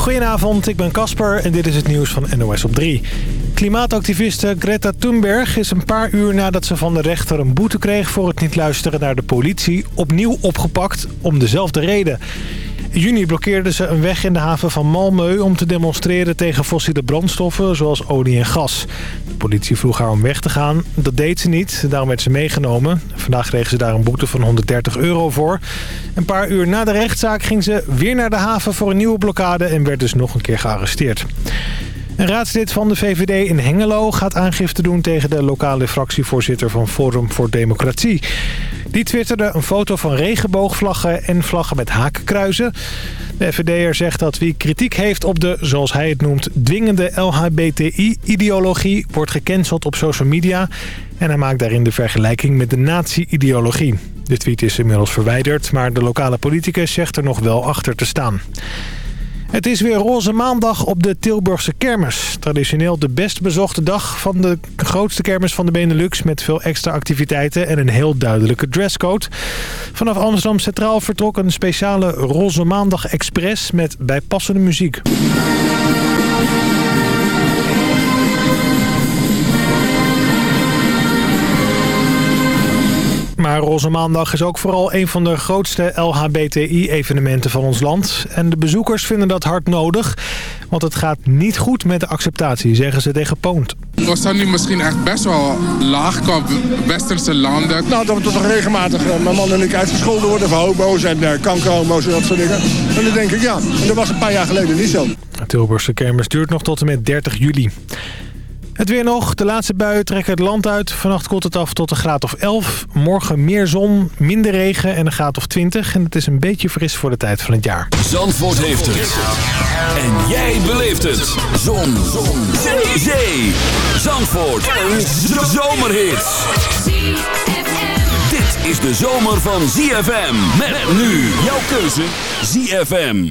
Goedenavond, ik ben Casper en dit is het nieuws van NOS op 3. Klimaatactiviste Greta Thunberg is een paar uur nadat ze van de rechter een boete kreeg... voor het niet luisteren naar de politie opnieuw opgepakt om dezelfde reden. In juni blokkeerden ze een weg in de haven van Malmö om te demonstreren tegen fossiele brandstoffen zoals olie en gas. De politie vroeg haar om weg te gaan. Dat deed ze niet, daarom werd ze meegenomen. Vandaag kreeg ze daar een boete van 130 euro voor. Een paar uur na de rechtszaak ging ze weer naar de haven voor een nieuwe blokkade en werd dus nog een keer gearresteerd. Een raadslid van de VVD in Hengelo gaat aangifte doen tegen de lokale fractievoorzitter van Forum voor Democratie. Die twitterde een foto van regenboogvlaggen en vlaggen met hakenkruizen. De FVD'er zegt dat wie kritiek heeft op de, zoals hij het noemt, dwingende LHBTI-ideologie... wordt gecanceld op social media. En hij maakt daarin de vergelijking met de nazi-ideologie. De tweet is inmiddels verwijderd, maar de lokale politicus zegt er nog wel achter te staan. Het is weer roze maandag op de Tilburgse kermis. Traditioneel de best bezochte dag van de grootste kermis van de Benelux... met veel extra activiteiten en een heel duidelijke dresscode. Vanaf Amsterdam Centraal vertrok een speciale roze maandag express... met bijpassende muziek. Maar Roze Maandag is ook vooral een van de grootste LHBTI-evenementen van ons land. En de bezoekers vinden dat hard nodig. Want het gaat niet goed met de acceptatie, zeggen ze tegen Poont. We staan nu misschien echt best wel laag qua westerse landen. Nou, dat we toch regelmatig uh, mijn man en ik uitgescholden worden voor homo's en uh, kankerhomo's en dat soort dingen. En dan denk ik, ja, en dat was een paar jaar geleden niet zo. De Tilburgse kermis duurt nog tot en met 30 juli. Het weer nog. De laatste buien trekken het land uit. Vannacht koelt het af tot een graad of 11. Morgen meer zon, minder regen en een graad of 20. En het is een beetje fris voor de tijd van het jaar. Zandvoort heeft het. En jij beleeft het. Zon. zon. Zee. Zee. Zandvoort. Een zomerhit. Dit is de zomer van ZFM. Met nu jouw keuze ZFM.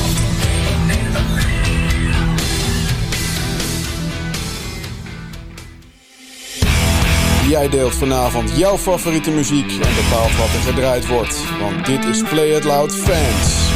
Jij deelt vanavond jouw favoriete muziek en bepaalt wat er gedraaid wordt. Want dit is Play It Loud Fans.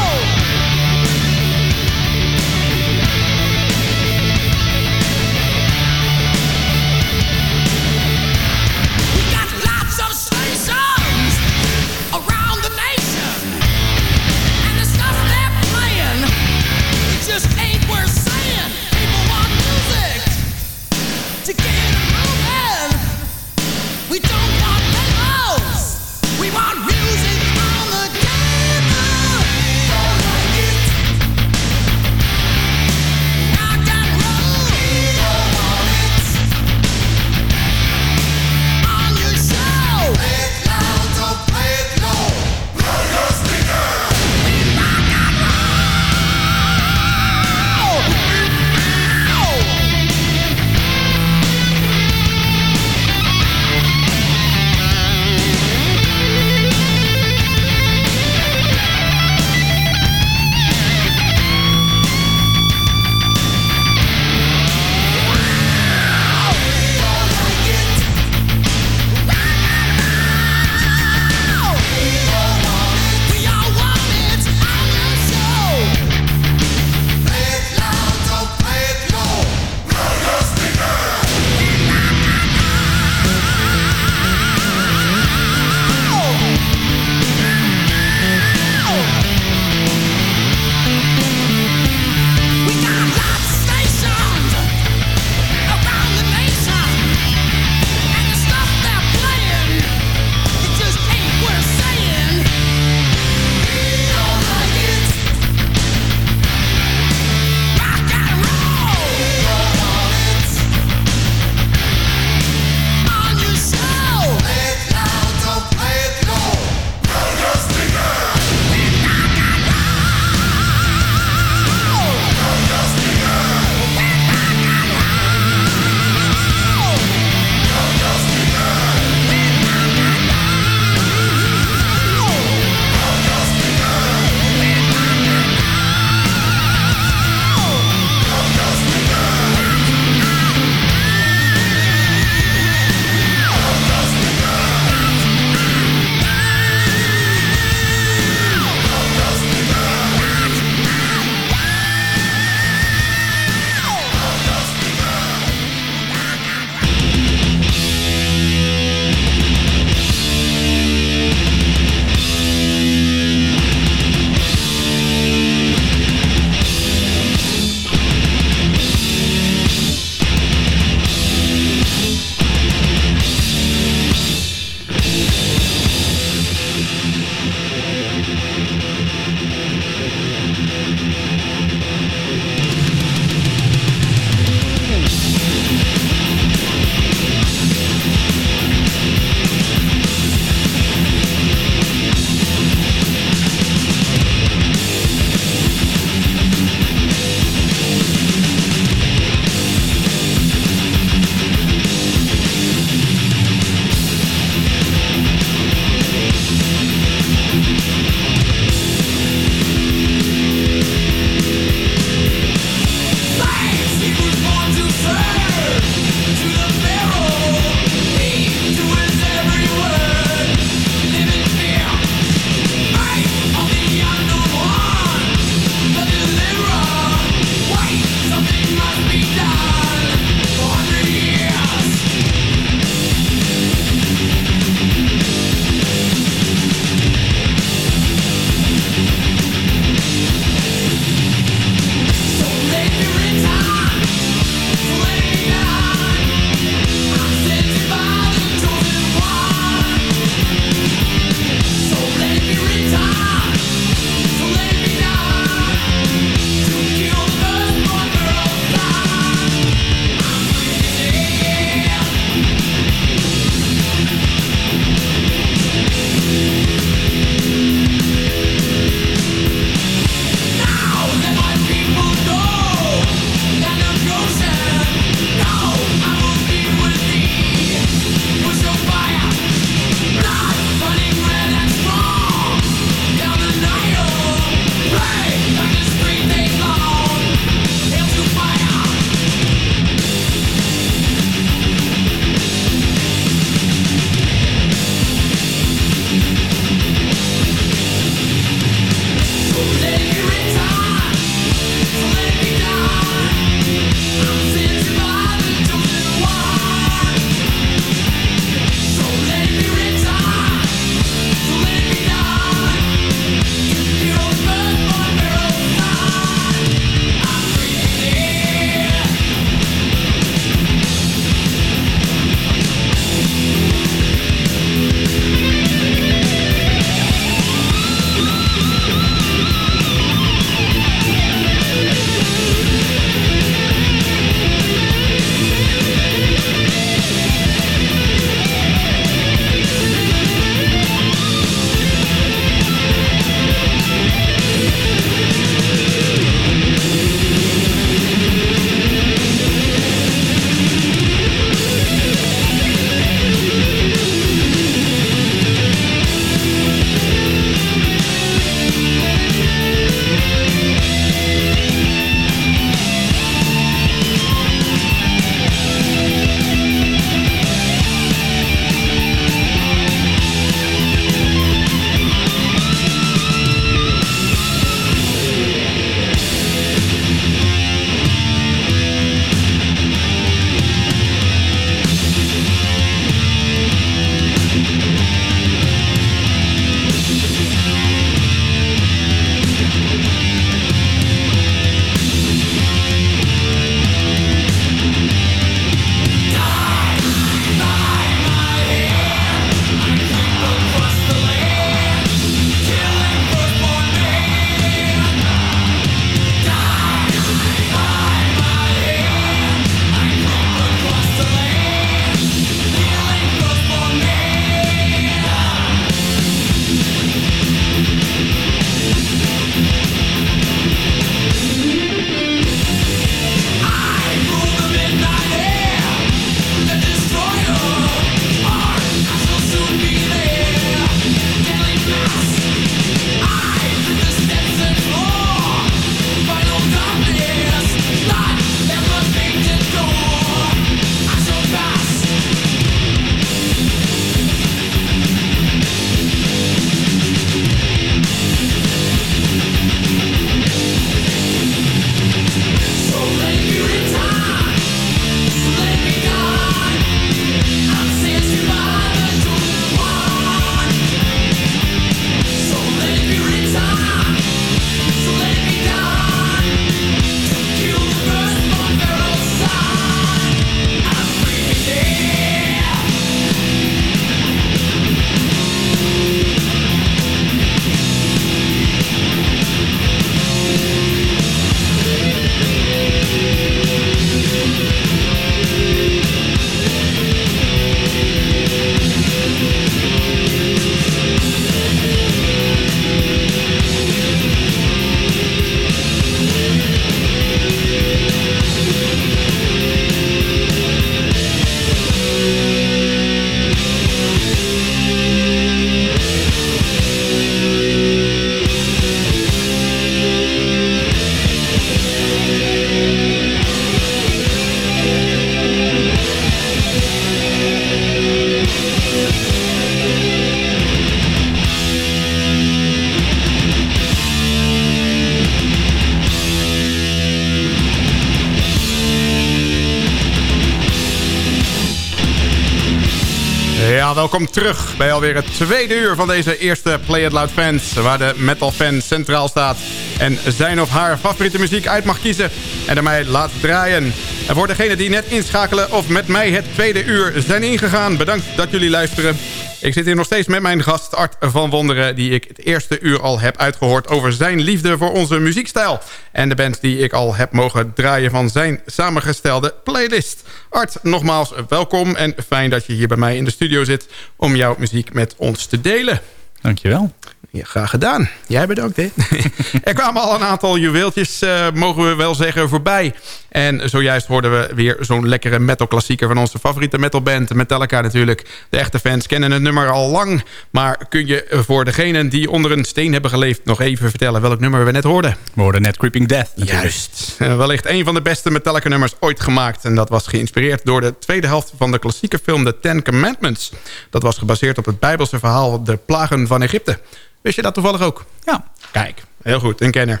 Ja, welkom terug bij alweer het tweede uur van deze eerste Play It Loud Fans... waar de metal fan centraal staat en zijn of haar favoriete muziek uit mag kiezen... en ermee laat draaien. En voor degenen die net inschakelen of met mij het tweede uur zijn ingegaan... bedankt dat jullie luisteren. Ik zit hier nog steeds met mijn gast Art van Wonderen... die ik het eerste uur al heb uitgehoord over zijn liefde voor onze muziekstijl. En de band die ik al heb mogen draaien van zijn samengestelde playlist. Art, nogmaals welkom en fijn dat je hier bij mij in de studio zit... om jouw muziek met ons te delen. Dankjewel. Ja, graag gedaan. Jij bedankt, hè? er kwamen al een aantal juweeltjes, uh, mogen we wel zeggen, voorbij. En zojuist hoorden we weer zo'n lekkere metal-klassieker... van onze favoriete metalband, Metallica natuurlijk. De echte fans kennen het nummer al lang. Maar kun je voor degenen die onder een steen hebben geleefd... nog even vertellen welk nummer we net hoorden? We hoorden net Creeping Death. Natuurlijk. Juist. Uh, wellicht een van de beste Metallica-nummers ooit gemaakt. En dat was geïnspireerd door de tweede helft van de klassieke film The Ten Commandments. Dat was gebaseerd op het bijbelse verhaal De Plagen van Egypte. Wist je dat toevallig ook? Ja. Kijk, heel goed, een kenner.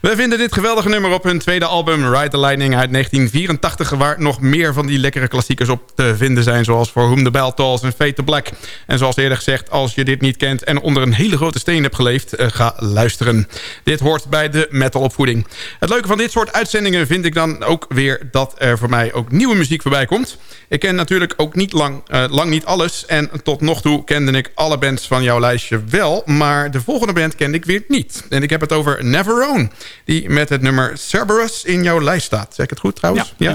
We vinden dit geweldige nummer op hun tweede album Ride the Lightning uit 1984... waar nog meer van die lekkere klassiekers op te vinden zijn... zoals For Whom the Bell Tolls en Fate to Black. En zoals eerder gezegd, als je dit niet kent... en onder een hele grote steen hebt geleefd, uh, ga luisteren. Dit hoort bij de metalopvoeding. Het leuke van dit soort uitzendingen vind ik dan ook weer... dat er voor mij ook nieuwe muziek voorbij komt. Ik ken natuurlijk ook niet lang, uh, lang niet alles... en tot nog toe kende ik alle bands van jouw lijstje wel... maar de volgende band kende ik weer niet. En ik het over Never Own... die met het nummer Cerberus in jouw lijst staat. Zeg ik het goed trouwens? Ja.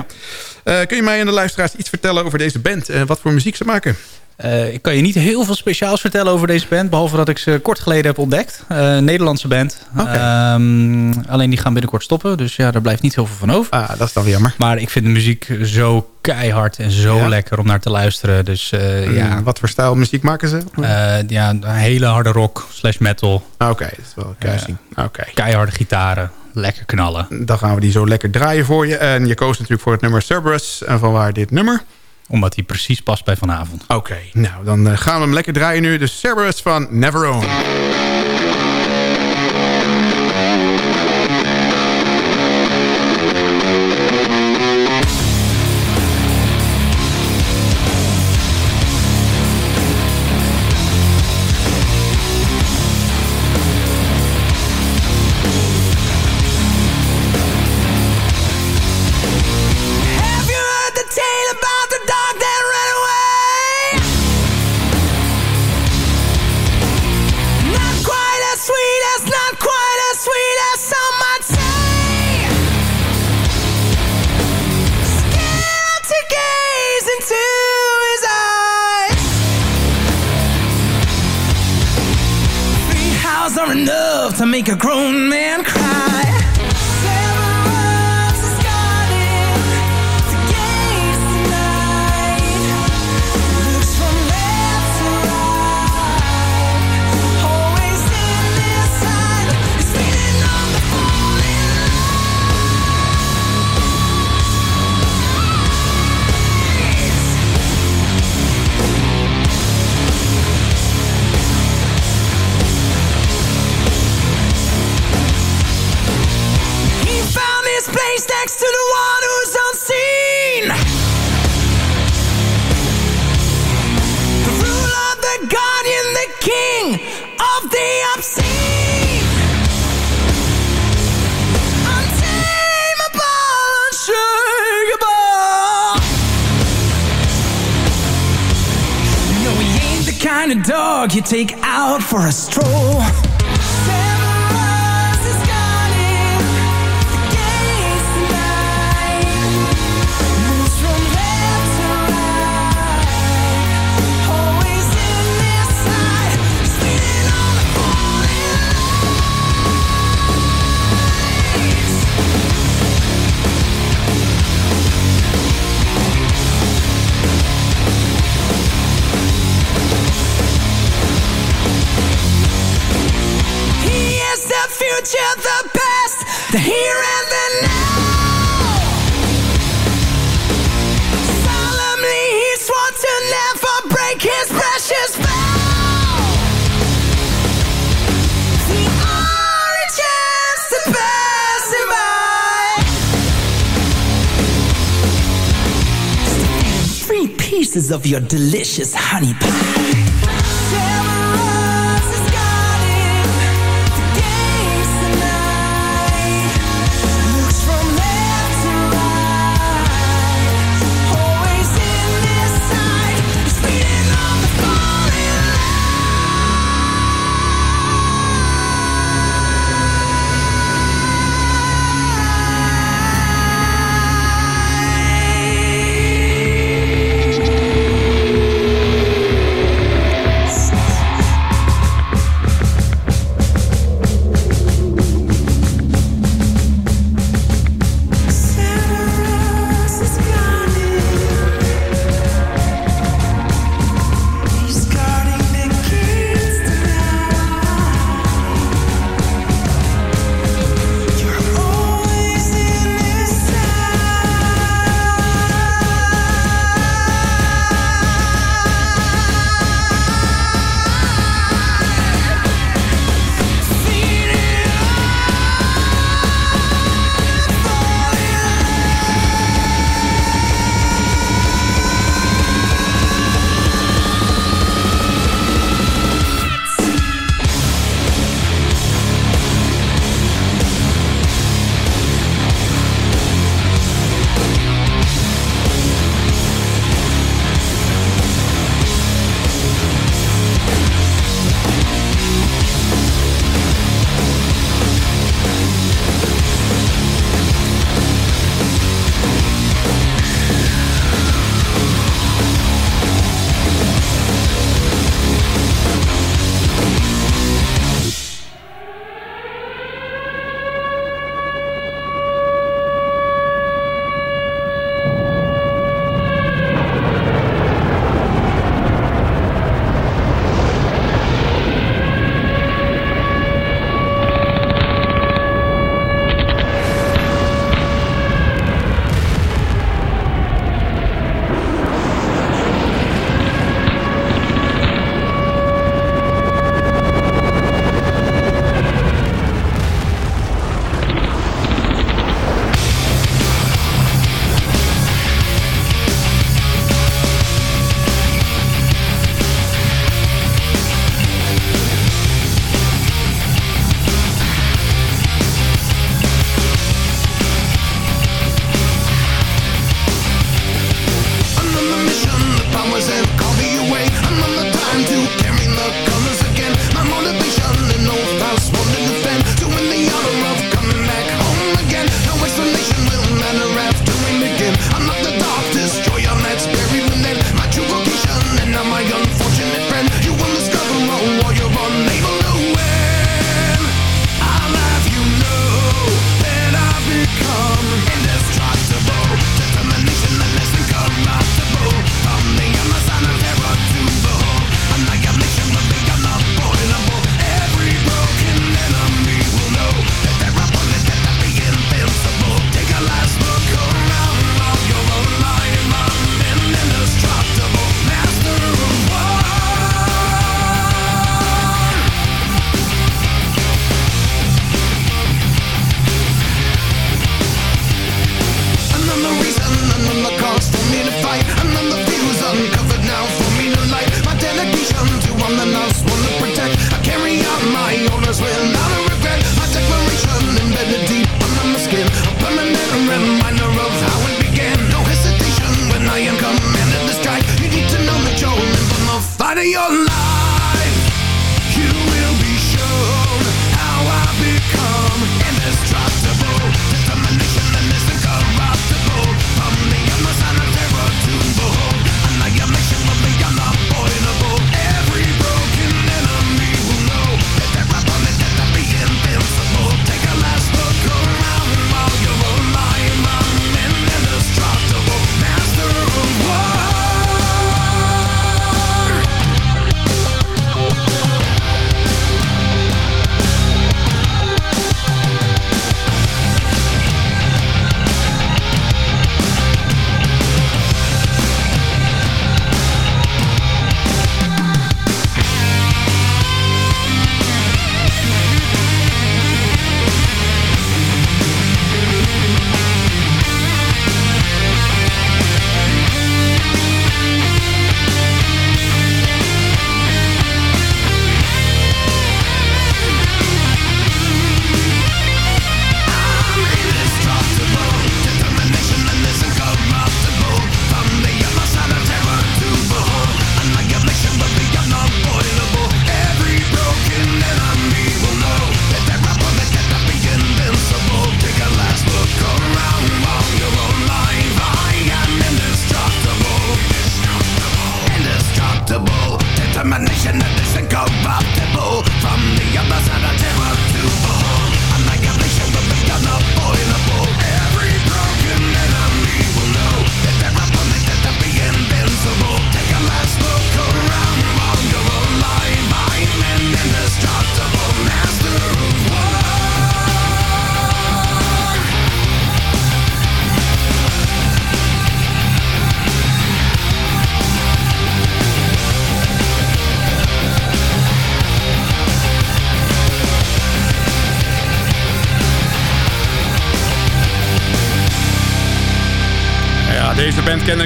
ja. Uh, kun je mij en de luisteraars iets vertellen over deze band... en wat voor muziek ze maken? Uh, ik kan je niet heel veel speciaals vertellen over deze band... behalve dat ik ze kort geleden heb ontdekt. Uh, Nederlandse band. Okay. Um, alleen die gaan binnenkort stoppen. Dus ja, daar blijft niet heel veel van over. Ah, dat is dan jammer. Maar ik vind de muziek zo keihard en zo ja. lekker om naar te luisteren. Dus uh, mm, ja. Wat voor stijl muziek maken ze? ja, hele harde rock slash metal. Oké, okay, dat is wel keizing. Okay. Keiharde gitaren. Lekker knallen. Dan gaan we die zo lekker draaien voor je. En je koos natuurlijk voor het nummer Cerberus. En vanwaar dit nummer? Omdat hij precies past bij vanavond. Oké, nou dan uh, gaan we hem lekker draaien nu. De Cerberus van Never Own. Dog you take out for a stroll. The here and the now. Solemnly he swore to never break his precious vow. The origins to passing by. Three pieces of your delicious honey pie.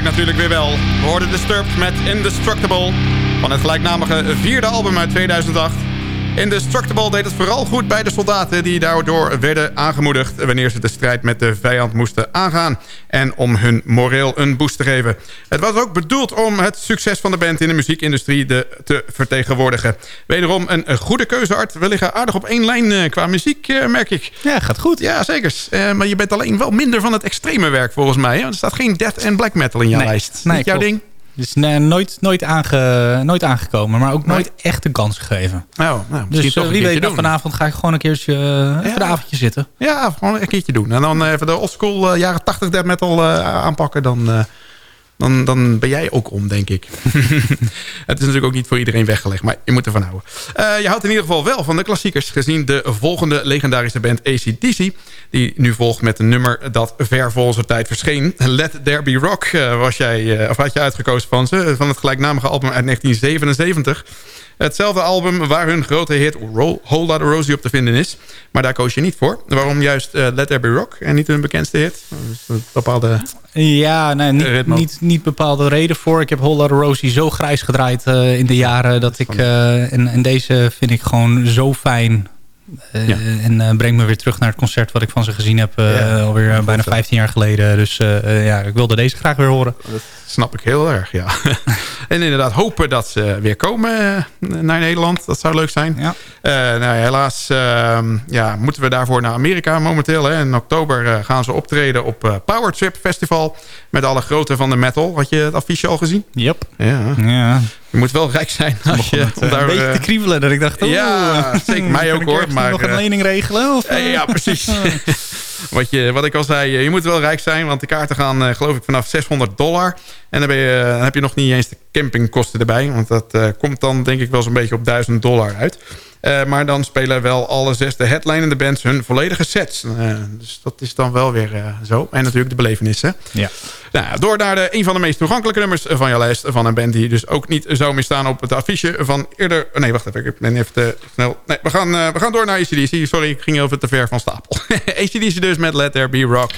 Natuurlijk weer wel. We hoorden Disturbed met Indestructible van het gelijknamige vierde album uit 2008. Indestructible deed het vooral goed bij de soldaten... die daardoor werden aangemoedigd... wanneer ze de strijd met de vijand moesten aangaan... en om hun moreel een boost te geven. Het was ook bedoeld om het succes van de band... in de muziekindustrie te vertegenwoordigen. Wederom een, goede keuzeart. We liggen aardig op één lijn eh, qua muziek, eh, merk ik. Ja, gaat goed. Ja, zeker. Eh, maar je bent alleen wel minder van het extreme werk volgens mij. Er staat geen death en black metal in jouw Nee, lijst. nee, Niet jouw klopt. ding? Dus nee, nooit, nooit, aange, nooit aangekomen, maar ook nooit echt een kans gegeven. Oh, nou, misschien Dus toch eh, wie weet, doen. vanavond ga ik gewoon een keertje eh, even een avondje zitten. Ja, gewoon een keertje doen. En dan even de oldschool eh, jaren 80 death metal aanpakken. Dan, dan, dan ben jij ook om, denk ik. het is natuurlijk ook niet voor iedereen weggelegd, maar je moet ervan houden. Eh, je houdt in ieder geval wel van de klassiekers... gezien de volgende legendarische band AC/DC... die nu volgt met een nummer dat ver voor onze tijd verscheen. Let There Be Rock eh, was jij, eh, of had je uitgekozen van ze... van het gelijknamige album uit 1977... Hetzelfde album waar hun grote hit Ro- Whole Lotta Rosie op te vinden is. Maar daar koos je niet voor. Waarom juist eh, Let There Be Rock en niet hun bekendste hit? Een bepaalde... Ja, nee, niet, niet bepaalde reden voor. Ik heb Whole Lotta Rosie zo grijs gedraaid eh, in de jaren. Dat ik, eh, en, en deze vind ik gewoon zo fijn. Eh, Ja. En eh, brengt me weer terug naar het concert wat ik van ze gezien heb. eh, Ja, alweer bijna 15 jaar geleden. Dus ja, ik wilde deze graag weer horen. Snap ik heel erg, ja. en inderdaad hopen dat ze weer komen naar Nederland. Dat zou leuk zijn. Ja. Nou, helaas ehm, ja, moeten we daarvoor naar Amerika momenteel. Hè. In oktober gaan ze optreden op Power Trip Festival. Met alle grote van de metal. Had je het affiche al gezien? Yep. Ja. Ja, Je moet wel rijk zijn als je... het, om eh, daar, een beetje eh, te kriebelen. Dat ik dacht, oeh, Ja, zeker. Mij ook, hoor, maar, nog een eh, lening regelen? Of, Eh, ja, precies. wat, je, wat ik al zei, eh, je moet wel rijk zijn. Want de kaarten gaan, eh, geloof ik, vanaf 600 dollar. En dan, ben je, dan heb je nog niet eens de campingkosten erbij. Want dat eh, komt dan denk ik wel zo'n beetje op 1000 dollar uit. Eh, maar dan spelen wel alle zes de headlinende bands hun volledige sets. Eh, dus dat is dan wel weer eh, zo. En natuurlijk de belevenissen. Ja. Nou, door naar de, een van de meest toegankelijke nummers van je lijst. Van een band die dus ook niet zou meer staan op het affiche van eerder... Nee, wacht even. Ik ben even te snel. Nee, we gaan, we gaan door naar ACDC. Sorry, ik ging even te ver van stapel. ACDC dus met Let There Be Rock.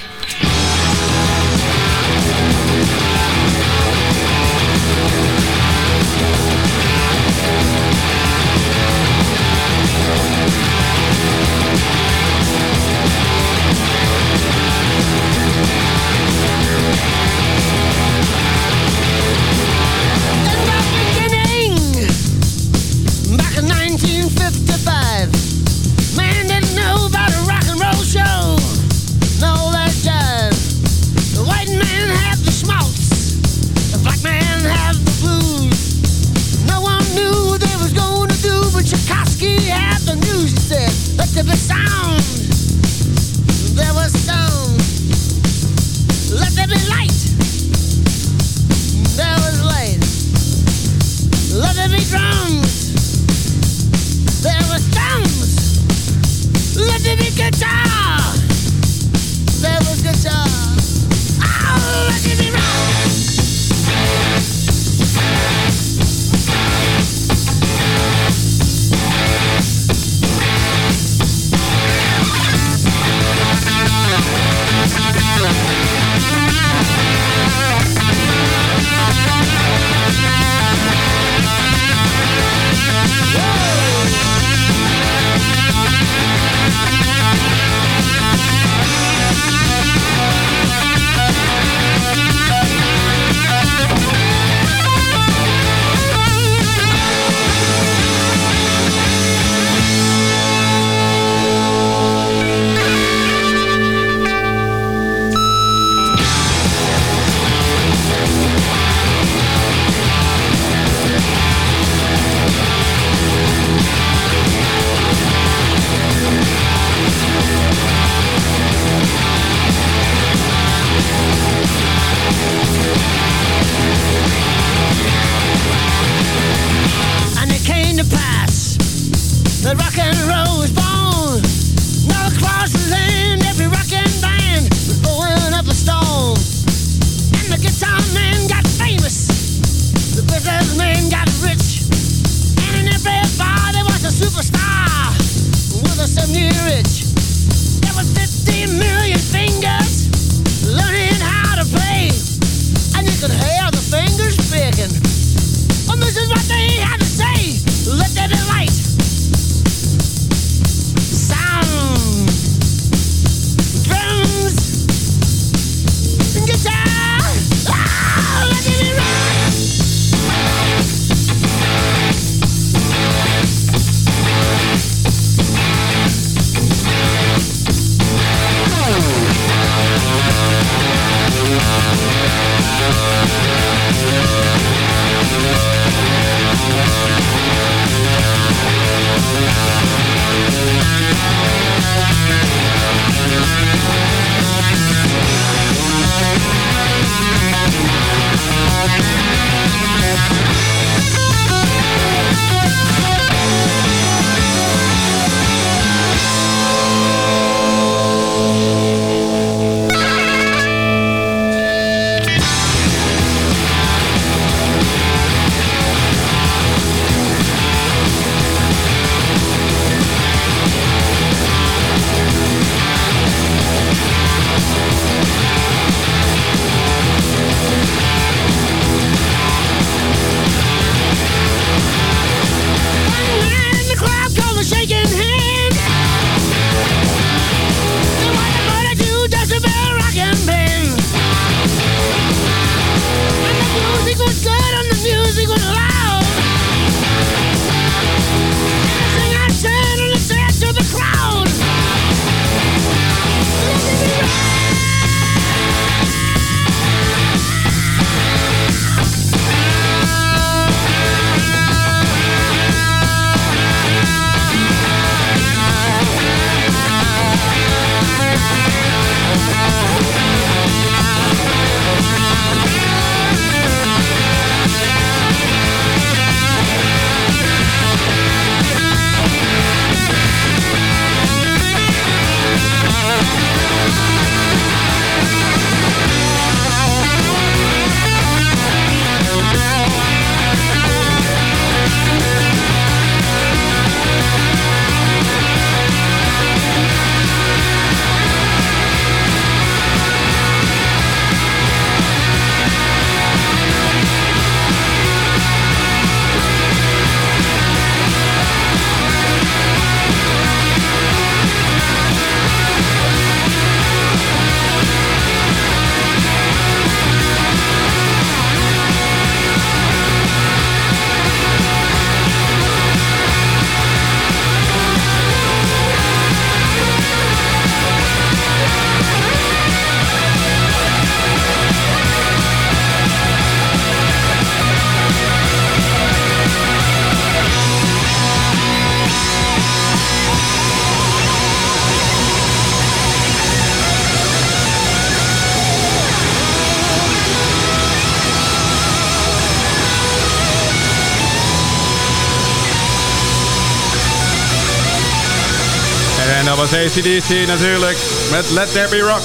ACDC natuurlijk met Let There Be Rock.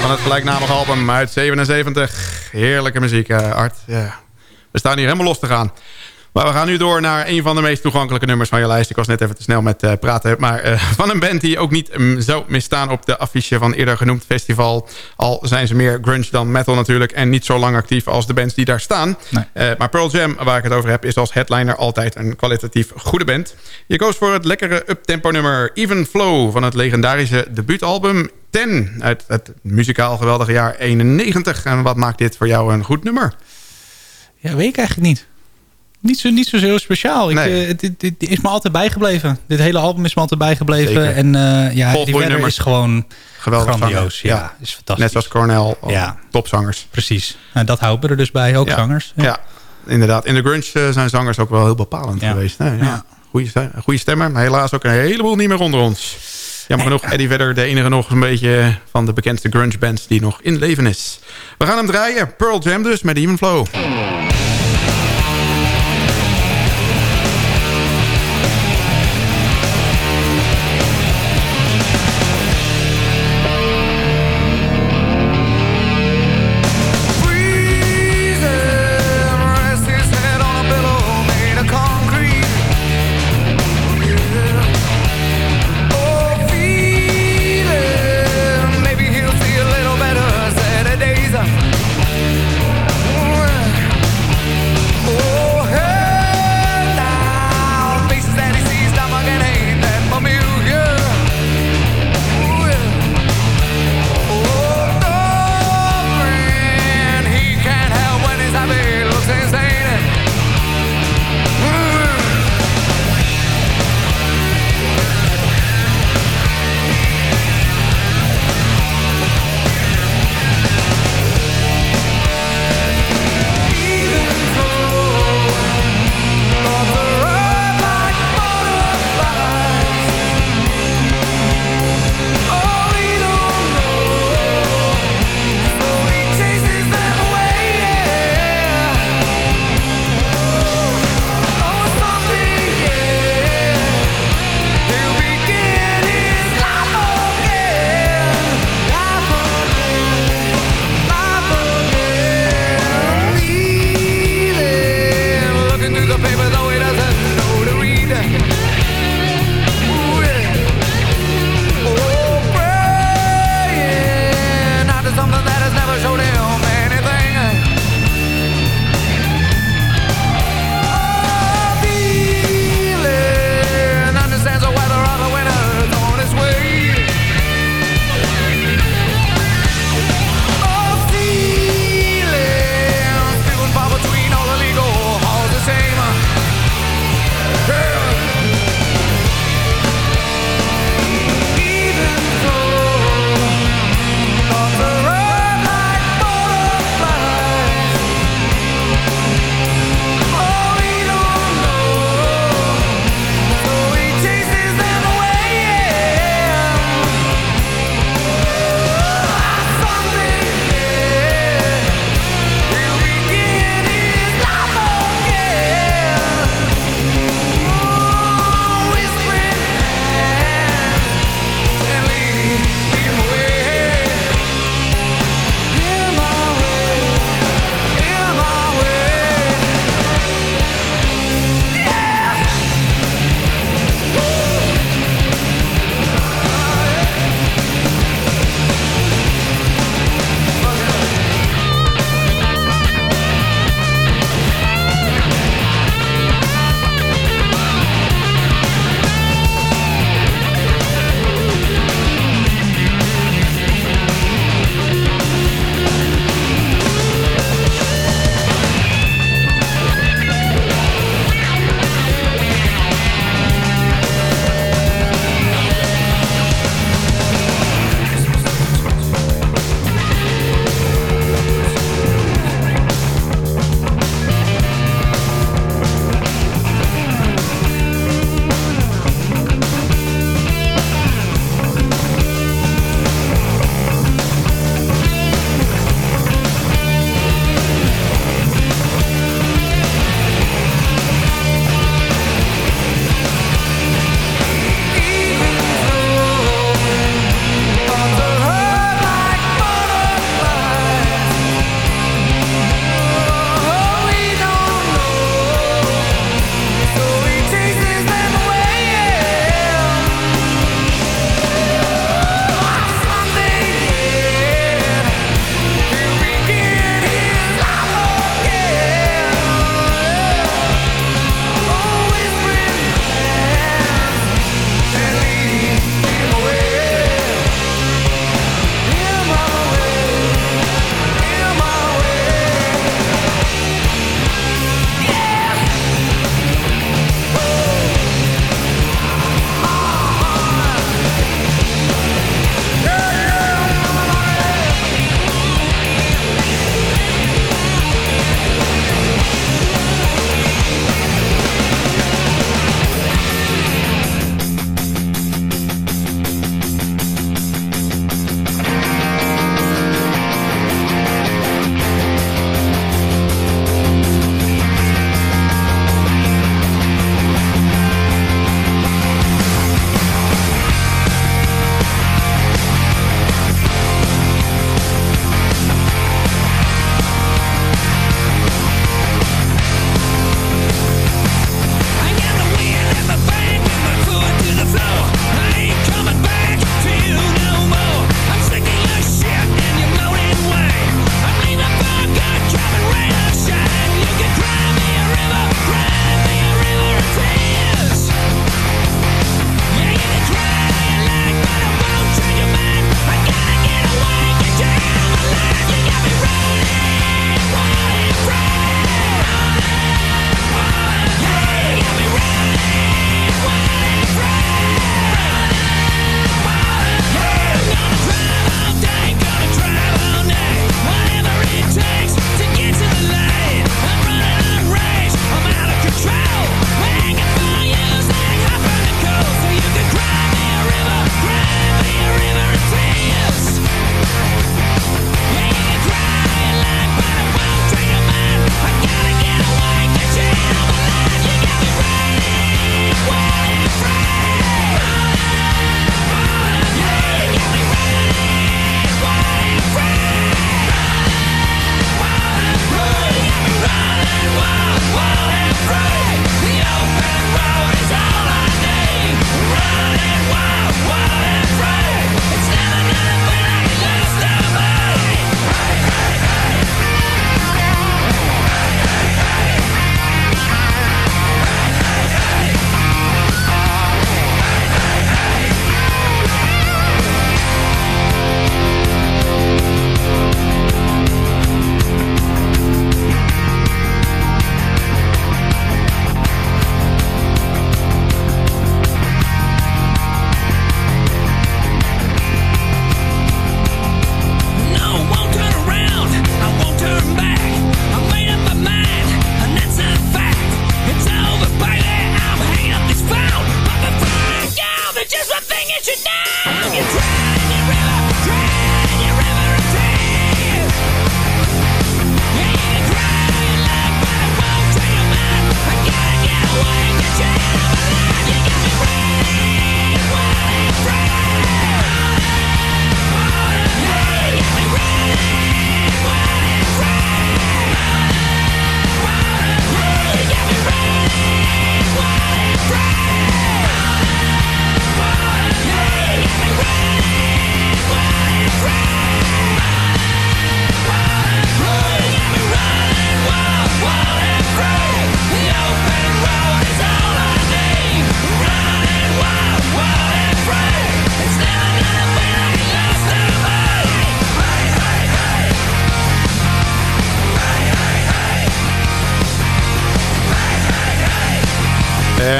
Van het gelijknamige album uit 77. Heerlijke muziek, uh, Art. We staan hier helemaal los te gaan. Maar we gaan nu door naar een van de meest toegankelijke nummers van je lijst. Ik was net even te snel met uh, praten. Maar uh, van een band die ook niet um, zou misstaan op de affiche van eerder genoemd festival. Al zijn ze meer grunge dan metal natuurlijk. En niet zo lang actief als de bands die daar staan. Nee. Uh, maar Pearl Jam, waar ik het over heb, is als headliner altijd een kwalitatief goede band. Je koos voor het lekkere uptempo nummer Even Flow van het legendarische debuutalbum 10 uit het muzikaal geweldige jaar 91. En wat maakt dit voor jou een goed nummer? Ja, weet ik eigenlijk niet. Niet zo, niet zo heel speciaal. Ik, nee. uh, het, het, is me altijd bijgebleven. Dit hele album is me altijd bijgebleven. Zeker. En uh, ja, die verder is gewoon Geweldig grandioos. Ja, ja, is fantastisch. Net zoals Cornel, ja. topzangers. Precies. Nou, dat houden we er dus bij, ook ja. zangers. Ja. ja. inderdaad. In de grunge zijn zangers ook wel heel bepalend geweest. Nee, ja. Goeie, goede stemmen, maar helaas ook een heleboel niet meer onder ons. Jammer genoeg, Eddie Vedder, de enige nog een beetje van de bekendste grunge bands die nog in leven is. We gaan hem draaien. Pearl Jam dus, met Even Flow.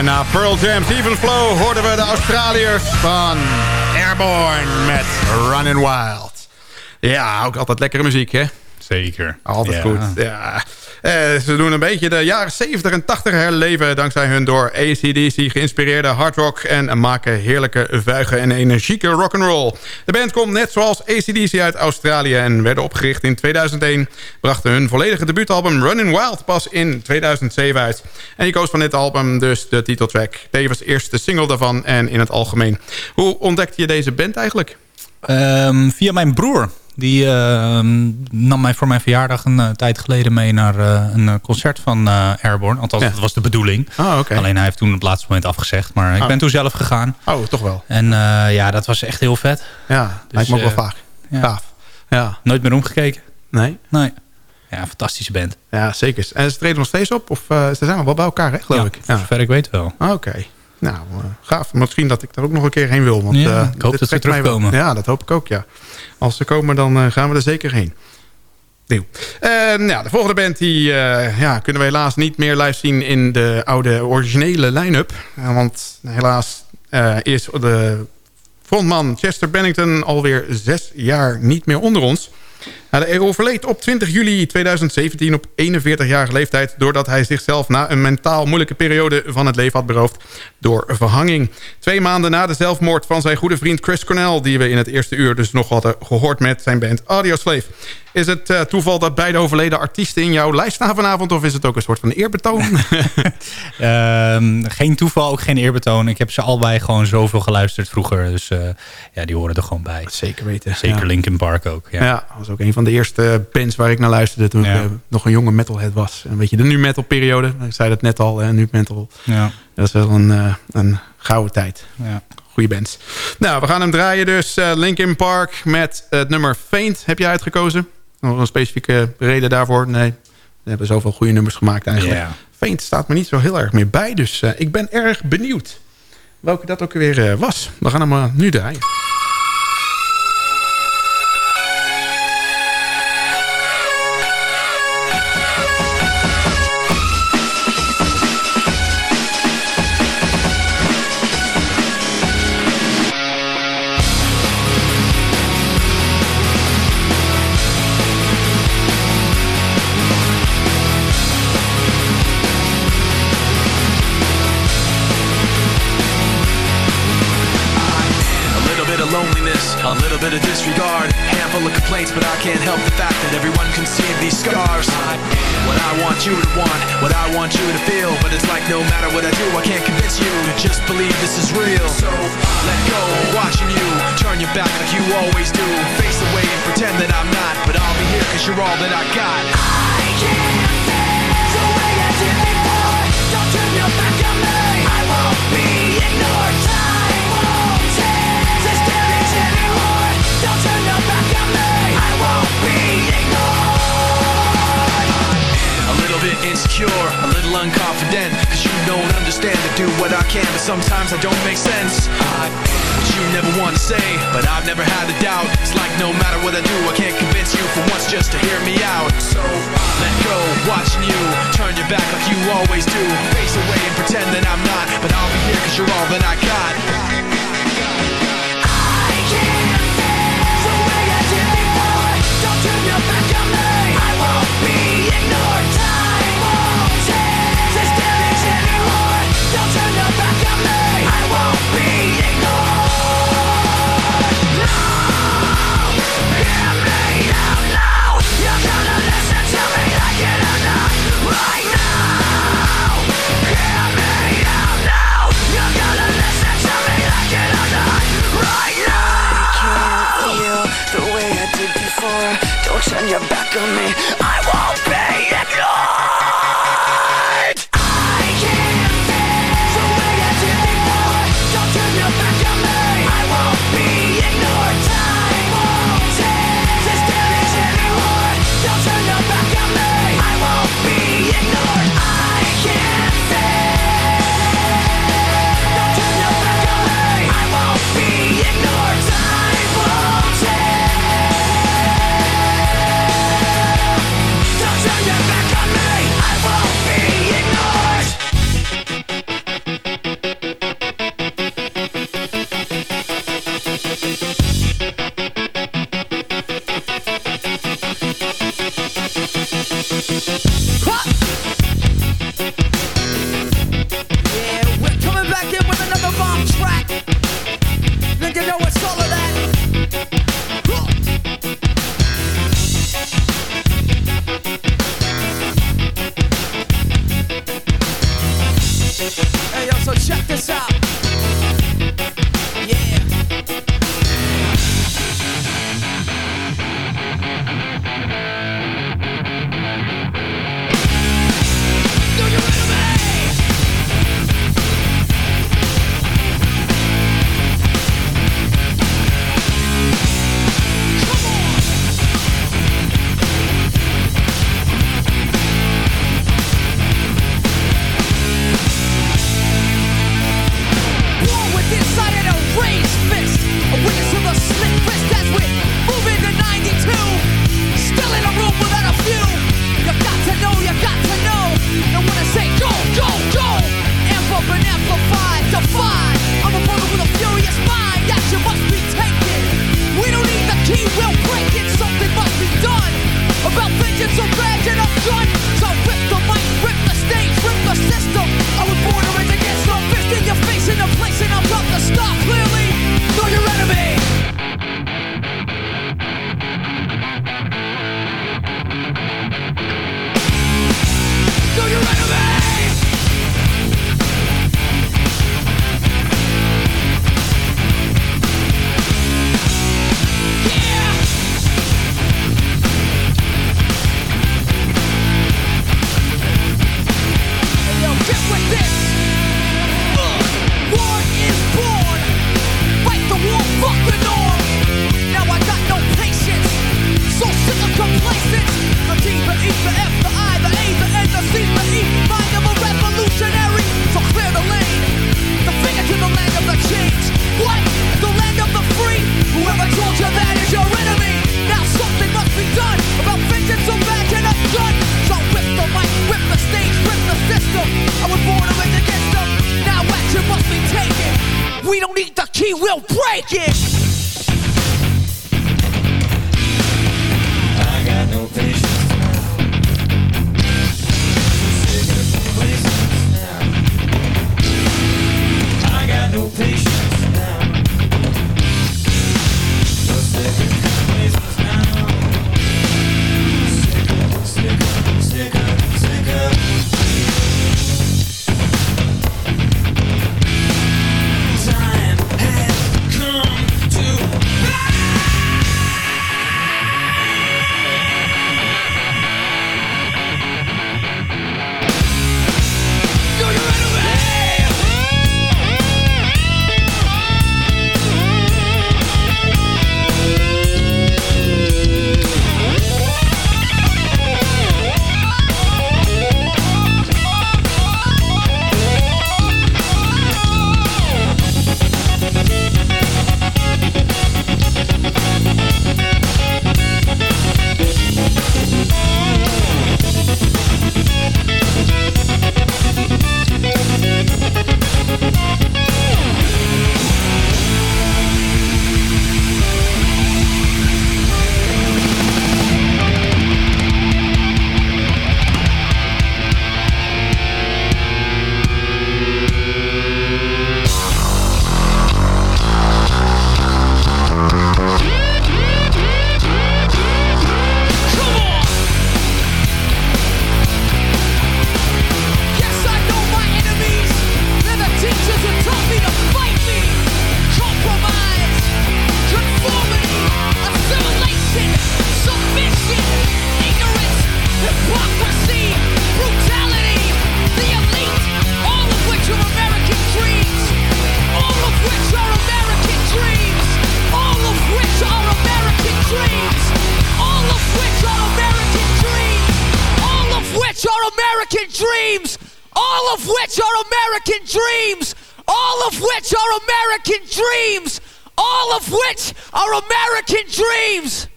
Na Pearl Jam, Even Flow hoorden we de Australiërs van Airborne met Running Wild. Ja, ook altijd lekkere muziek, hè? Zeker. Altijd goed, ja. Eh, ze doen een beetje de jaren 70 en 80 herleven... dankzij hun door ACDC geïnspireerde hard rock... en maken heerlijke, vuige en energieke rock'n'roll. De band komt net zoals ACDC uit Australië... en werden opgericht in 2001. Brachten hun volledige debuutalbum Running Wild pas in 2007 uit. En je koos van dit album dus de titeltrack. Tevens eerste single daarvan en in het algemeen. Hoe ontdekte je deze band eigenlijk? Um, via mijn broer. Die uh, nam mij voor mijn verjaardag een uh, tijd geleden mee naar uh, een concert van Airborne. Althans, ja. dat was de bedoeling. Oh, okay. Alleen hij heeft toen op het laatste moment afgezegd. Maar ik Oh. ben toen zelf gegaan. Oh, toch wel. En ja, dat was echt heel vet. Ja, Dus, lijkt me ook wel eh, vaak. ja. Gaaf. Ja. Nooit meer omgekeken. Nee? Nee. Ja, fantastische band. Ja, zeker. En ze treden nog steeds op? Of ze zijn wel bij elkaar, hè, geloof Ja, ik? voor zover ik weet wel. Oké. Okay. Nou, uh, gaaf. Misschien dat ik daar ook nog een keer heen wil. Want, ja, uh, ik hoop dat ze wel. terugkomen. Ja, dat hoop ik ook, ja. Als ze komen, dan uh, gaan we er zeker heen. Uh, ja, de volgende band die, uh, ja, kunnen we helaas niet meer live zien in de oude originele line-up. Want helaas uh, is de frontman Chester Bennington alweer zes jaar niet meer onder ons. Hij overleed op 20 juli 2017 op 41-jarige leeftijd... doordat hij zichzelf na een mentaal moeilijke periode van het leven had beroofd... door verhanging. Twee maanden na de zelfmoord van zijn goede vriend Chris Cornell... die we in het eerste uur dus nog hadden gehoord met zijn band Audioslave. Is het uh, toeval dat beide overleden artiesten in jouw lijst staan vanavond... of is het ook een soort van eerbetoon? uh, geen toeval, ook geen eerbetoon. Ik heb ze allebei gewoon zoveel geluisterd vroeger. Dus uh, ja, die horen er gewoon bij. Zeker weten. Zeker ja. Linkin Park ook. Ja. ja, dat was ook een van de eerste bands waar ik naar luisterde... toen ja. ik uh, nog een jonge metalhead was. Een beetje de nu metal periode. Ik zei dat net al, nu metal. Ja. Dat is wel een, uh, een gouden tijd. Ja. Goeie bands. Nou, we gaan hem draaien dus. Uh, Linkin Park met het nummer Faint heb je uitgekozen. Nog een specifieke reden daarvoor? Nee, we hebben zoveel goede nummers gemaakt eigenlijk. Ja. Faint staat me niet zo heel erg meer bij. Dus ik ben erg benieuwd welke dat ook weer was. We gaan hem nu draaien. Little bit of disregard. Handful of complaints but I can't help the fact that everyone can see these scars. What I want you to want, what I want you to feel. But it's like no matter what I do I can't convince you to just believe this is real. So let go, watching you. Turn your back like you always do. Face away and pretend that I'm not. But I'll be here cause you're all that I got. I can't insecure, a little unconfident Cause you don't understand. To do what I can But sometimes I don't make sense. I, What you never want to say But I've never had a doubt. It's like no matter what I do I can't convince you for once just to hear me out. So let go, watching you Turn your back like you always do. Face away and pretend that I'm not But I'll be here cause you're all that I got on me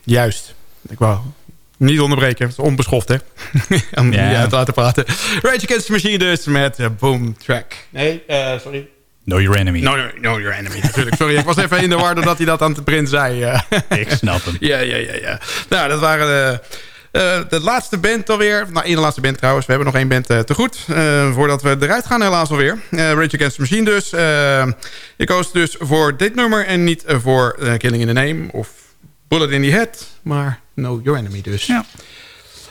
Juist. Ik wou niet onderbreken. Het is onbeschoft, hè? Om Ja. uit te laten praten. Rage Against the Machine dus met eh, Boom Track. Nee, eh, sorry. Know your enemy. No, no, no, your enemy. Natuurlijk. Sorry, ik was even in de war doordat hij dat aan het print zei. eh. Ik snap hem. Ja, ja, ja, ja. Nou, dat waren de, eh, de laatste band alweer. Nou, één laatste band trouwens. We hebben nog één band te goed. eh, voordat we eruit gaan helaas alweer. Eh Rage Against the Machine dus. Ik koos dus voor dit nummer en niet voor Killing in the Name of Bullet in the Head. Maar Know Your Enemy dus. Ja.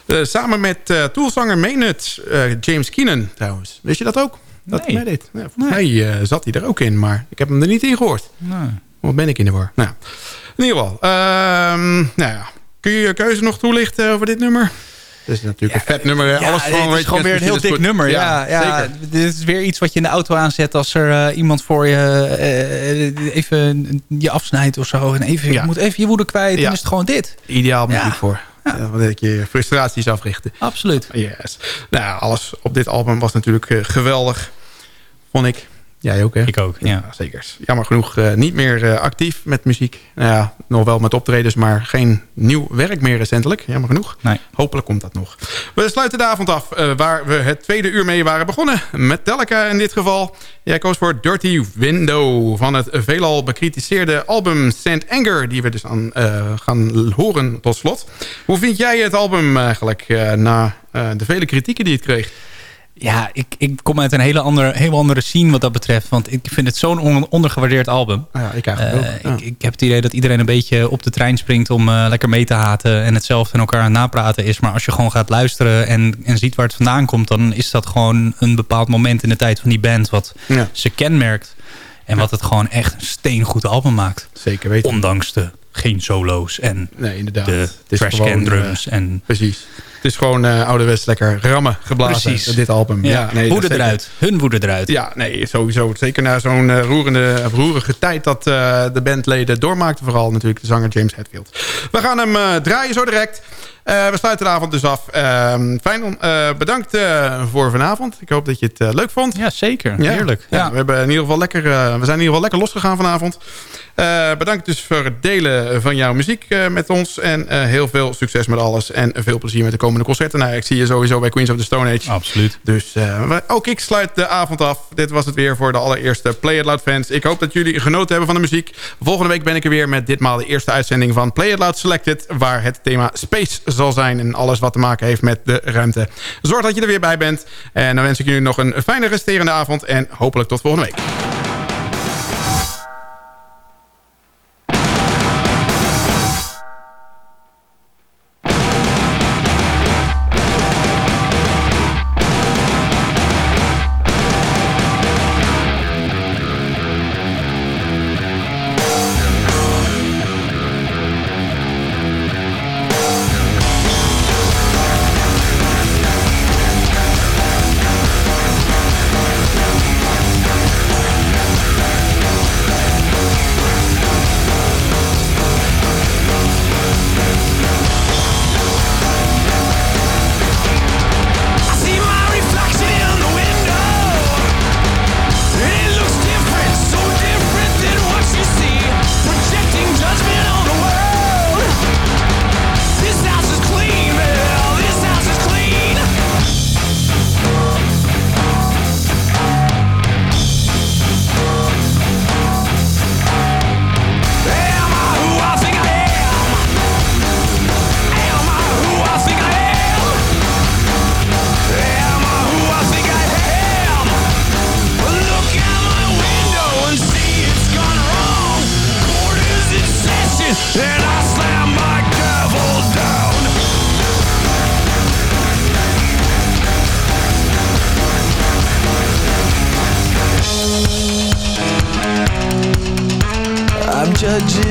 Eh, samen met eh toolzanger Maynard, eh, James Keenan trouwens. Wist je dat ook? Dat hij Nee. Ja, volgens mij eh, zat hij er ook in, maar ik heb hem er niet in gehoord. Nou, Wat ben ik in de war? Nou, in ieder geval. ehm, nou ja, kun je je keuze nog toelichten over dit nummer? Het is natuurlijk een vet nummer. Ja, Alles gewoon, is weet je, gewoon weer een heel is dik goed. nummer. Ja, ja, zeker. Dit is weer iets wat je in de auto aanzet als er eh, iemand voor je eh, even je afsnijdt of zo. En even, Ja. je moet even je woede kwijt. Ja. Dan is het gewoon dit. Ideaal Ja. muziek voor. Ja. want dat je frustraties africhten. Absoluut. Yes. Nou, alles op dit album was natuurlijk eh, geweldig. Vond ik. Jij ook, hè? Ik ook, ja. zeker. Jammer genoeg eh, niet meer eh, actief met muziek. Nou ja, nog wel met optredens, maar geen nieuw werk meer recentelijk. Jammer genoeg. Nee. Hopelijk komt dat nog. We sluiten de avond af eh, waar we het tweede uur mee waren begonnen. Metallica in dit geval. Jij koos voor Dirty Window van het veelal bekritiseerde album Sand Anger... die we dus aan gaan horen tot slot. Hoe vind jij het album eigenlijk na de vele kritieken die het kreeg? Ja, ik, ik kom uit een hele andere, hele andere scene wat dat betreft. Want ik vind het zo'n on- ondergewaardeerd album. Ja, ik eigenlijk Eh, ook. Ja. ik, ik heb het idee dat iedereen een beetje op de trein springt om eh, lekker mee te haten. En hetzelfde en elkaar aan het napraten is. Maar als je gewoon gaat luisteren en, en ziet waar het vandaan komt... dan is dat gewoon een bepaald moment in de tijd van die band... wat Ja. ze kenmerkt. En wat het gewoon echt een steengoed album maakt. Zeker weten. Ondanks de geen solo's en Nee, inderdaad. de trashcan gewoon, drums. eh, en Precies. Het is gewoon eh ouderwets lekker rammen geblazen. Precies. Dit album. ja, Ja, nee, woede eruit. Hun woede eruit. Ja, nee, sowieso. Zeker na zo'n eh, roerende, roerige tijd dat eh, de bandleden doormaakten. Vooral natuurlijk de zanger James Hetfield. We gaan hem eh, draaien zo direct. Eh, we sluiten de avond dus af. Ehm fijn, om- eh, bedankt eh, voor vanavond. Ik hoop dat je het leuk vond. Ja, zeker. Ja, Heerlijk. Ja. We, hebben in ieder geval lekker, we zijn in ieder geval lekker losgegaan vanavond. Bedankt dus voor het delen van jouw muziek met ons. En heel veel succes met alles. En veel plezier met de komende concerten. Nou, ik zie je sowieso bij Queens of the Stone Age. Absoluut. Dus ook ik sluit de avond af. Dit was het weer voor de allereerste Play It Loud fans. Ik hoop dat jullie genoten hebben van de muziek. Volgende week ben ik er weer met ditmaal de eerste uitzending van Play It Loud Selected. Waar het thema space zal zijn. En alles wat te maken heeft met de ruimte. Zorg dat je er weer bij bent. En dan wens ik jullie nog een fijne resterende avond. En hopelijk tot volgende week.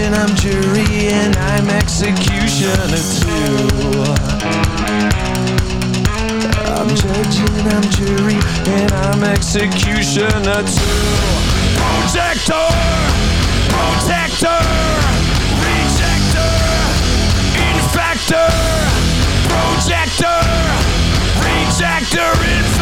Judging, I'm jury, and I'm executioner too. I'm judging, I'm jury, and I'm executioner too. Projector, protector, rejector, infector, projector, rejector, infector,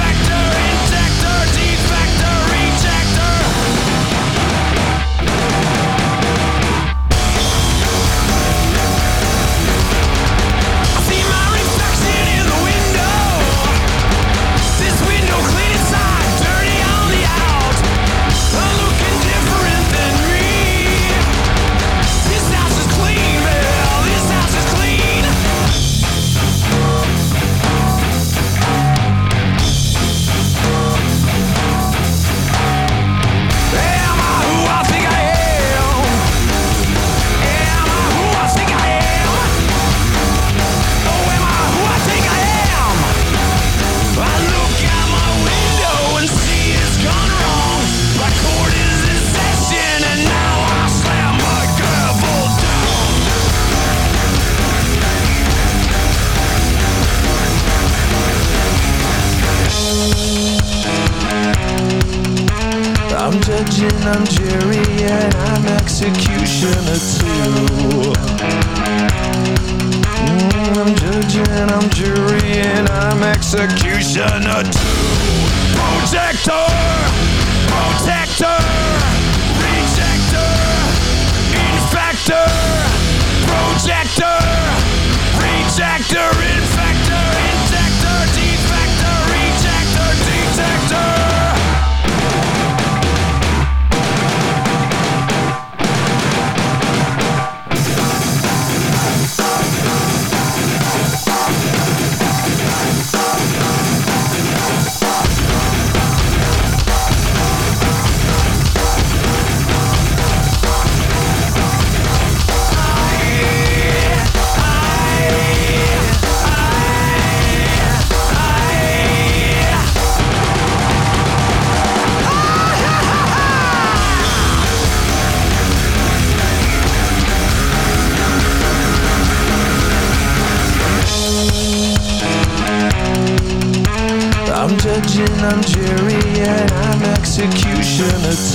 I'm I'm jury, and I'm executioner too. Mm, I'm judging, I'm jury, and I'm executioner too. Protector, protector, rejector, infector, projector, rejector, wanna